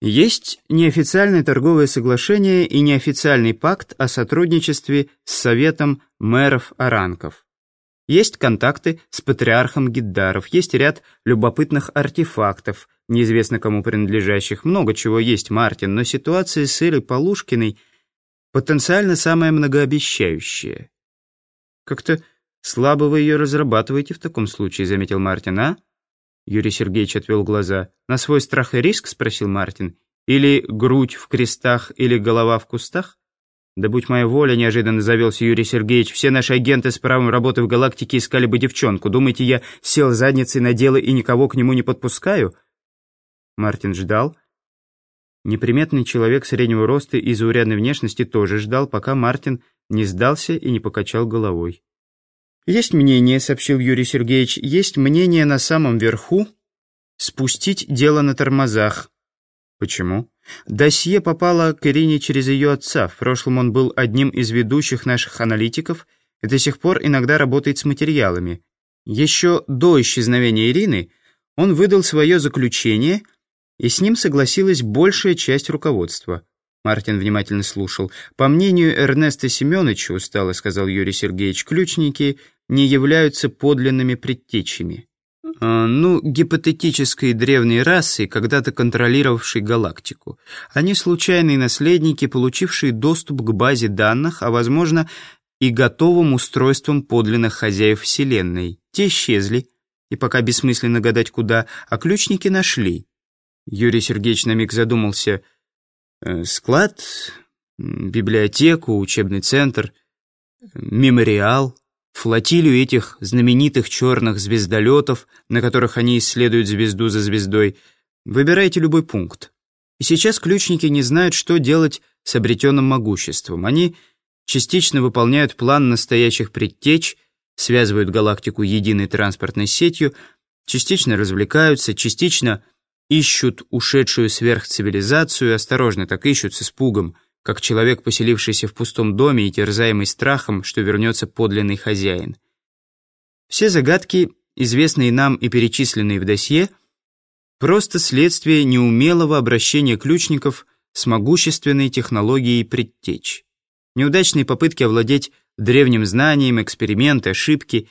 Есть неофициальное торговое соглашение и неофициальный пакт о сотрудничестве с Советом мэров Аранков. Есть контакты с патриархом Гиддаров, есть ряд любопытных артефактов, неизвестно кому принадлежащих, много чего есть, Мартин, но ситуация с Элей Полушкиной потенциально самая многообещающая. Как-то слабо вы ее разрабатываете в таком случае, заметил Мартин, а? Юрий Сергеевич отвел глаза. «На свой страх и риск?» — спросил Мартин. «Или грудь в крестах, или голова в кустах?» «Да будь моя воля», — неожиданно завелся Юрий Сергеевич. «Все наши агенты с правом работы в галактике искали бы девчонку. Думаете, я сел задницей на дело и никого к нему не подпускаю?» Мартин ждал. Неприметный человек среднего роста и заурядной внешности тоже ждал, пока Мартин не сдался и не покачал головой. «Есть мнение», — сообщил Юрий Сергеевич, «есть мнение на самом верху спустить дело на тормозах». «Почему?» «Досье попало к Ирине через ее отца. В прошлом он был одним из ведущих наших аналитиков и до сих пор иногда работает с материалами. Еще до исчезновения Ирины он выдал свое заключение, и с ним согласилась большая часть руководства». Мартин внимательно слушал. «По мнению Эрнеста Семеновича, устало сказал Юрий Сергеевич, ключники не являются подлинными предтечами. А, ну, гипотетической древней расы, когда-то контролировавшей галактику. Они случайные наследники, получившие доступ к базе данных, а, возможно, и готовым устройством подлинных хозяев Вселенной. Те исчезли, и пока бессмысленно гадать куда, а ключники нашли. Юрий Сергеевич на миг задумался. Э, склад, библиотеку, учебный центр, мемориал флотилию этих знаменитых черных звездолетов, на которых они исследуют звезду за звездой. Выбирайте любой пункт. И сейчас ключники не знают, что делать с обретенным могуществом. Они частично выполняют план настоящих предтеч, связывают галактику единой транспортной сетью, частично развлекаются, частично ищут ушедшую сверхцивилизацию, осторожно так ищут с испугом – как человек, поселившийся в пустом доме и терзаемый страхом, что вернется подлинный хозяин. Все загадки, известные нам и перечисленные в досье, просто следствие неумелого обращения ключников с могущественной технологией предтеч. Неудачные попытки овладеть древним знанием, эксперименты, ошибки.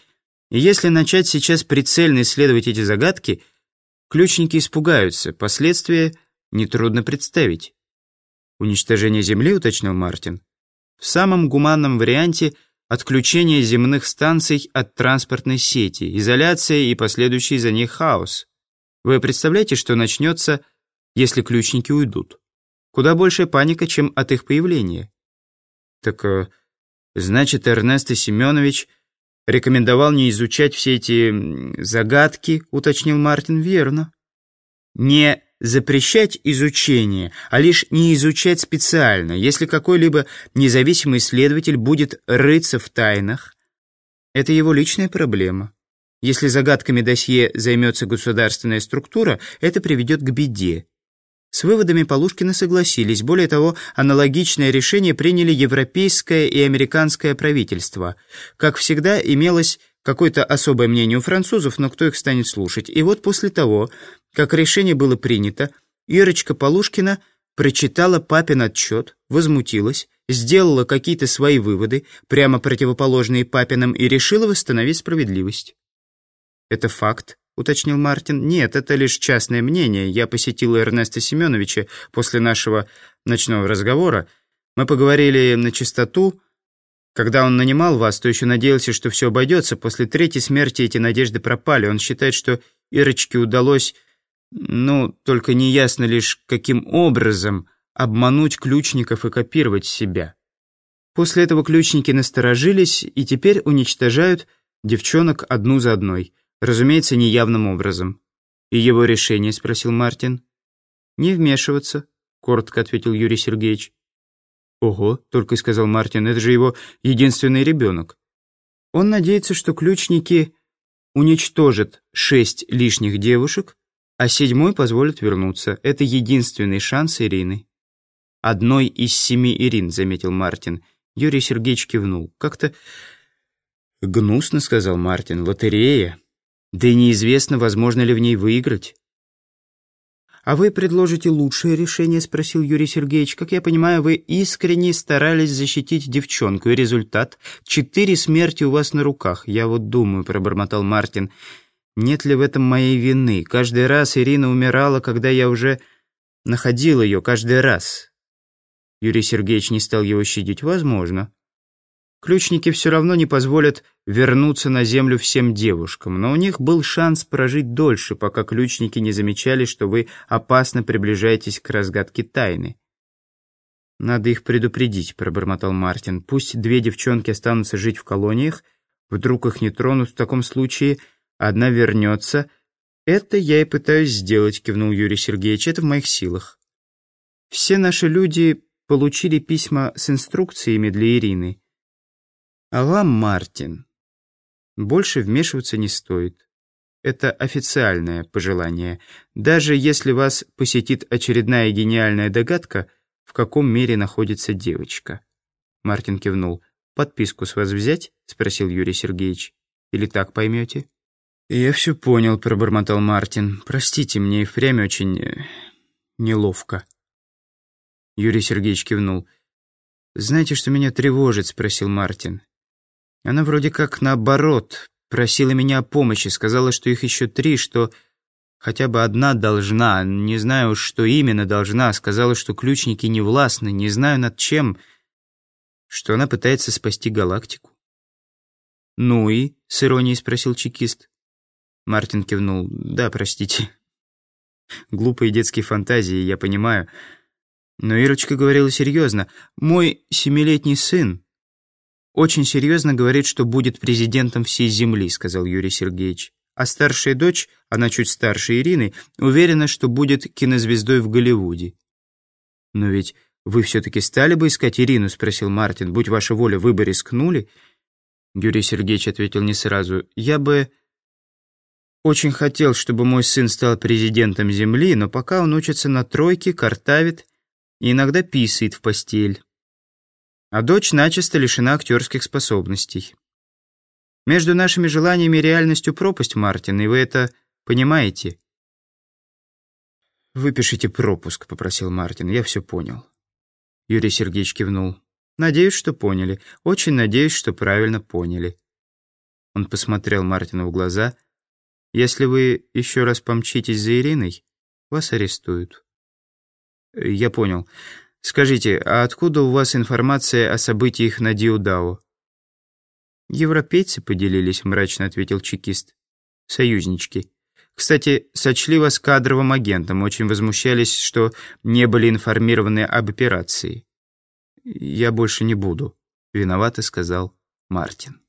И если начать сейчас прицельно исследовать эти загадки, ключники испугаются, последствия нетрудно представить. «Уничтожение Земли», — уточнил Мартин. «В самом гуманном варианте отключение земных станций от транспортной сети, изоляция и последующий за ней хаос. Вы представляете, что начнется, если ключники уйдут? Куда большая паника, чем от их появления». «Так, э, значит, Эрнест Семенович рекомендовал не изучать все эти загадки», — уточнил Мартин, «верно». «Не запрещать изучение, а лишь не изучать специально. Если какой-либо независимый исследователь будет рыться в тайнах, это его личная проблема. Если загадками досье займется государственная структура, это приведет к беде. С выводами Полушкина согласились. Более того, аналогичное решение приняли европейское и американское правительство. Как всегда, имелось какое-то особое мнение у французов, но кто их станет слушать? И вот после того, как решение было принято, Ирочка Полушкина прочитала папин отчет, возмутилась, сделала какие-то свои выводы, прямо противоположные папинам, и решила восстановить справедливость. «Это факт», — уточнил Мартин. «Нет, это лишь частное мнение. Я посетил Эрнеста Семеновича после нашего ночного разговора. Мы поговорили на чистоту. Когда он нанимал вас, то еще надеялся, что все обойдется. После третьей смерти эти надежды пропали. Он считает, что Ирочке удалось ну, только неясно лишь, каким образом обмануть ключников и копировать себя. После этого ключники насторожились и теперь уничтожают девчонок одну за одной, разумеется, неявным образом. «И его решение?» — спросил Мартин. «Не вмешиваться», — коротко ответил Юрий Сергеевич. «Ого», — только и сказал Мартин, — «это же его единственный ребенок». Он надеется, что ключники уничтожат шесть лишних девушек, а седьмой позволит вернуться. Это единственный шанс Ирины. «Одной из семи Ирин», — заметил Мартин. Юрий Сергеевич кивнул. «Как-то гнусно», — сказал Мартин. «Лотерея. Да и неизвестно, возможно ли в ней выиграть». «А вы предложите лучшее решение?» — спросил Юрий Сергеевич. «Как я понимаю, вы искренне старались защитить девчонку, и результат — четыре смерти у вас на руках. Я вот думаю», — пробормотал Мартин, — «нет ли в этом моей вины? Каждый раз Ирина умирала, когда я уже находил ее, каждый раз». Юрий Сергеевич не стал его щадить. «Возможно». Ключники все равно не позволят вернуться на землю всем девушкам, но у них был шанс прожить дольше, пока ключники не замечали, что вы опасно приближаетесь к разгадке тайны. «Надо их предупредить», — пробормотал Мартин. «Пусть две девчонки останутся жить в колониях, вдруг их не тронут, в таком случае одна вернется». «Это я и пытаюсь сделать», — кивнул Юрий Сергеевич. «Это в моих силах». «Все наши люди получили письма с инструкциями для Ирины». А вам, Мартин, больше вмешиваться не стоит. Это официальное пожелание. Даже если вас посетит очередная гениальная догадка, в каком мире находится девочка. Мартин кивнул. «Подписку с вас взять?» — спросил Юрий Сергеевич. «Или так поймете?» «Я все понял», — пробормотал Мартин. «Простите, мне и впрямь очень... Э, неловко». Юрий Сергеевич кивнул. «Знаете, что меня тревожит?» — спросил Мартин. Она вроде как наоборот просила меня о помощи, сказала, что их еще три, что хотя бы одна должна, не знаю, что именно должна, сказала, что ключники не властны, не знаю над чем, что она пытается спасти галактику. «Ну и?» — с иронией спросил чекист. Мартин кивнул. «Да, простите. Глупые детские фантазии, я понимаю. Но Ирочка говорила серьезно. Мой семилетний сын «Очень серьезно говорит, что будет президентом всей Земли», — сказал Юрий Сергеевич. А старшая дочь, она чуть старше Ирины, уверена, что будет кинозвездой в Голливуде. «Но ведь вы все-таки стали бы искать Ирину?» — спросил Мартин. «Будь ваша воля, вы бы рискнули?» Юрий Сергеевич ответил не сразу. «Я бы очень хотел, чтобы мой сын стал президентом Земли, но пока он учится на тройке, картавит и иногда писает в постель а дочь начисто лишена актерских способностей. Между нашими желаниями и реальностью пропасть, Мартин, и вы это понимаете. «Выпишите пропуск», — попросил Мартин. «Я все понял». Юрий Сергеевич кивнул. «Надеюсь, что поняли. Очень надеюсь, что правильно поняли». Он посмотрел Мартину в глаза. «Если вы еще раз помчитесь за Ириной, вас арестуют». «Я понял. Скажите, а откуда у вас информация о событиях на Диудао? Европейцы поделились, мрачно ответил чекист. Союзнички. Кстати, сочли вас кадровым агентом, очень возмущались, что не были информированы об операции. Я больше не буду, виновато сказал Мартин.